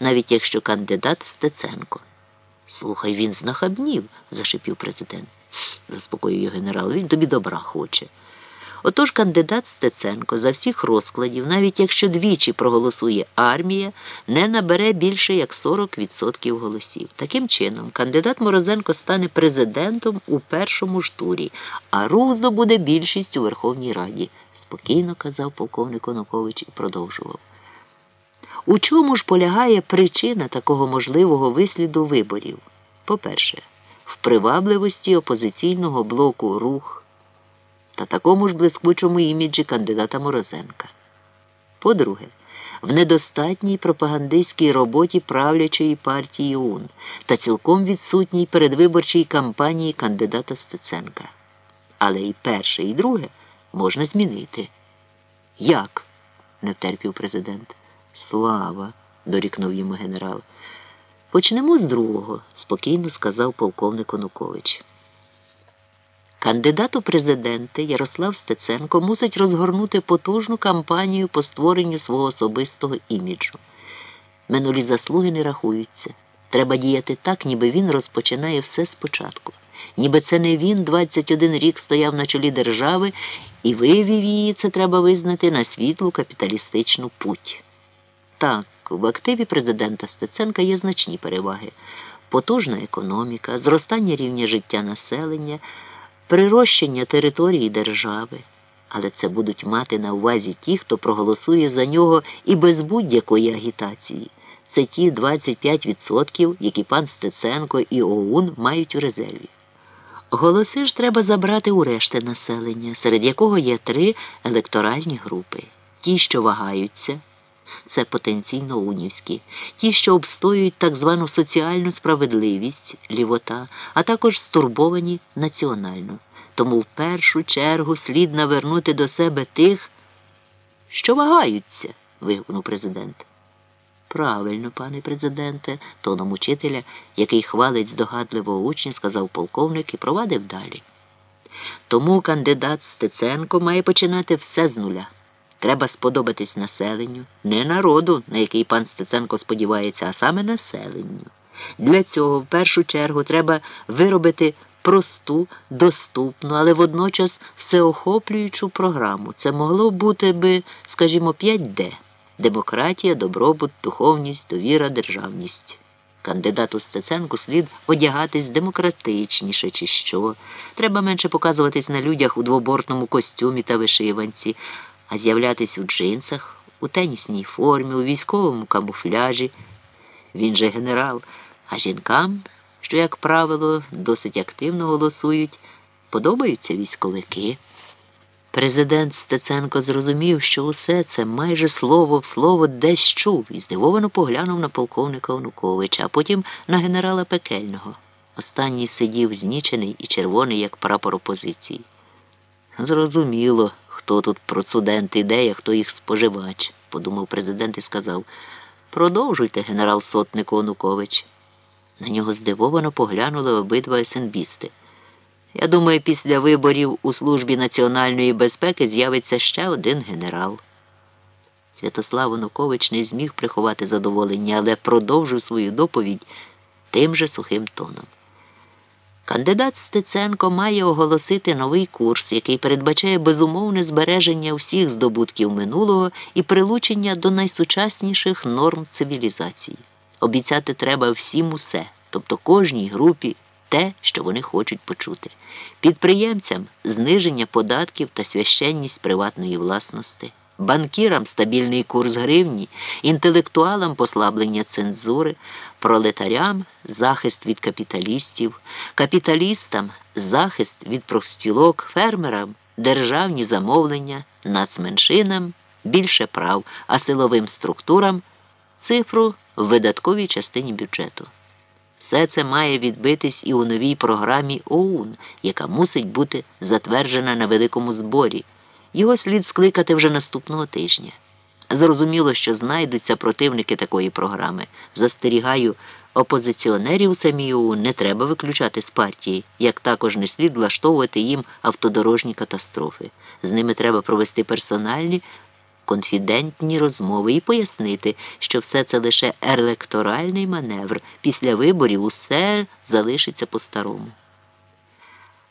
навіть якщо кандидат Стеценко. Слухай, він знахабнів, зашипів президент. Заспокоїв його генерал, він тобі добра хоче. Отож кандидат Стеценко за всіх розкладів, навіть якщо двічі проголосує армія, не набере більше як 40% голосів. Таким чином, кандидат Морозенко стане президентом у першому ж турі, а рух здобуде більшість у Верховній Раді, спокійно казав полковник Онукович і продовжував. У чому ж полягає причина такого можливого висліду виборів? По-перше, в привабливості опозиційного блоку рух та такому ж блискучому іміджі кандидата Морозенка. По-друге, в недостатній пропагандистській роботі правлячої партії УН та цілком відсутній передвиборчій кампанії кандидата Стеценка. Але і перше, і друге можна змінити. Як? не втерпів президент. Слава, дорікнув йому генерал. Почнемо з другого, спокійно сказав полковник Онукович. Кандидат у президенти Ярослав Стеценко мусить розгорнути потужну кампанію по створенню свого особистого іміджу. Минулі заслуги не рахуються. Треба діяти так, ніби він розпочинає все спочатку. Ніби це не він 21 рік стояв на чолі держави і вивів її, це треба визнати, на світлу капіталістичну путь. Так, в активі президента Стеценка є значні переваги: потужна економіка, зростання рівня життя населення прирощення території держави, але це будуть мати на увазі ті, хто проголосує за нього і без будь-якої агітації. Це ті 25%, які пан Стеценко і ОУН мають у резерві. Голоси ж треба забрати у решти населення, серед якого є три електоральні групи: ті, що вагаються. Це потенційно унівські, ті, що обстоюють так звану соціальну справедливість, лівота, а також стурбовані національно. Тому в першу чергу слід навернути до себе тих, що вагаються, вигукнув президент. Правильно, пане президенте, тоном учителя, який хвалить здогадливого учня, сказав полковник і провадив далі. Тому кандидат Стеценко має починати все з нуля. Треба сподобатись населенню, не народу, на який пан Стеценко сподівається, а саме населенню. Для цього в першу чергу треба виробити просту, доступну, але водночас всеохоплюючу програму. Це могло бути би, скажімо, 5D демократія, добробут, духовність, довіра, державність. Кандидату Стеценку слід одягатись демократичніше, чи що. Треба менше показуватись на людях у двобортному костюмі та вишиванці а з'являтись у джинсах, у тенісній формі, у військовому камуфляжі. Він же генерал, а жінкам, що, як правило, досить активно голосують, подобаються військовики. Президент Стеценко зрозумів, що усе це майже слово в слово десь чув і здивовано поглянув на полковника Онуковича, а потім на генерала Пекельного. Останній сидів знічений і червоний, як прапор опозиції. Зрозуміло хто тут процудент ідея, хто їх споживач, подумав президент і сказав продовжуйте, генерал сотнику Онукович. На нього здивовано поглянули обидва есенбісти. Я думаю, після виборів у службі національної безпеки з'явиться ще один генерал. Святослав Онукович не зміг приховати задоволення, але продовжив свою доповідь тим же сухим тоном. Кандидат Стеценко має оголосити новий курс, який передбачає безумовне збереження всіх здобутків минулого і прилучення до найсучасніших норм цивілізації. Обіцяти треба всім усе, тобто кожній групі те, що вони хочуть почути. Підприємцям зниження податків та священність приватної власності банкірам стабільний курс гривні, інтелектуалам послаблення цензури, пролетарям захист від капіталістів, капіталістам захист від профспілок, фермерам державні замовлення, нацменшинам більше прав, а силовим структурам цифру в видатковій частині бюджету. Все це має відбитись і у новій програмі ОУН, яка мусить бути затверджена на великому зборі. Його слід скликати вже наступного тижня. Зрозуміло, що знайдуться противники такої програми. Застерігаю, опозиціонерів самію не треба виключати з партії, як також не слід влаштовувати їм автодорожні катастрофи. З ними треба провести персональні конфідентні розмови і пояснити, що все це лише електоральний маневр. Після виборів усе залишиться по-старому.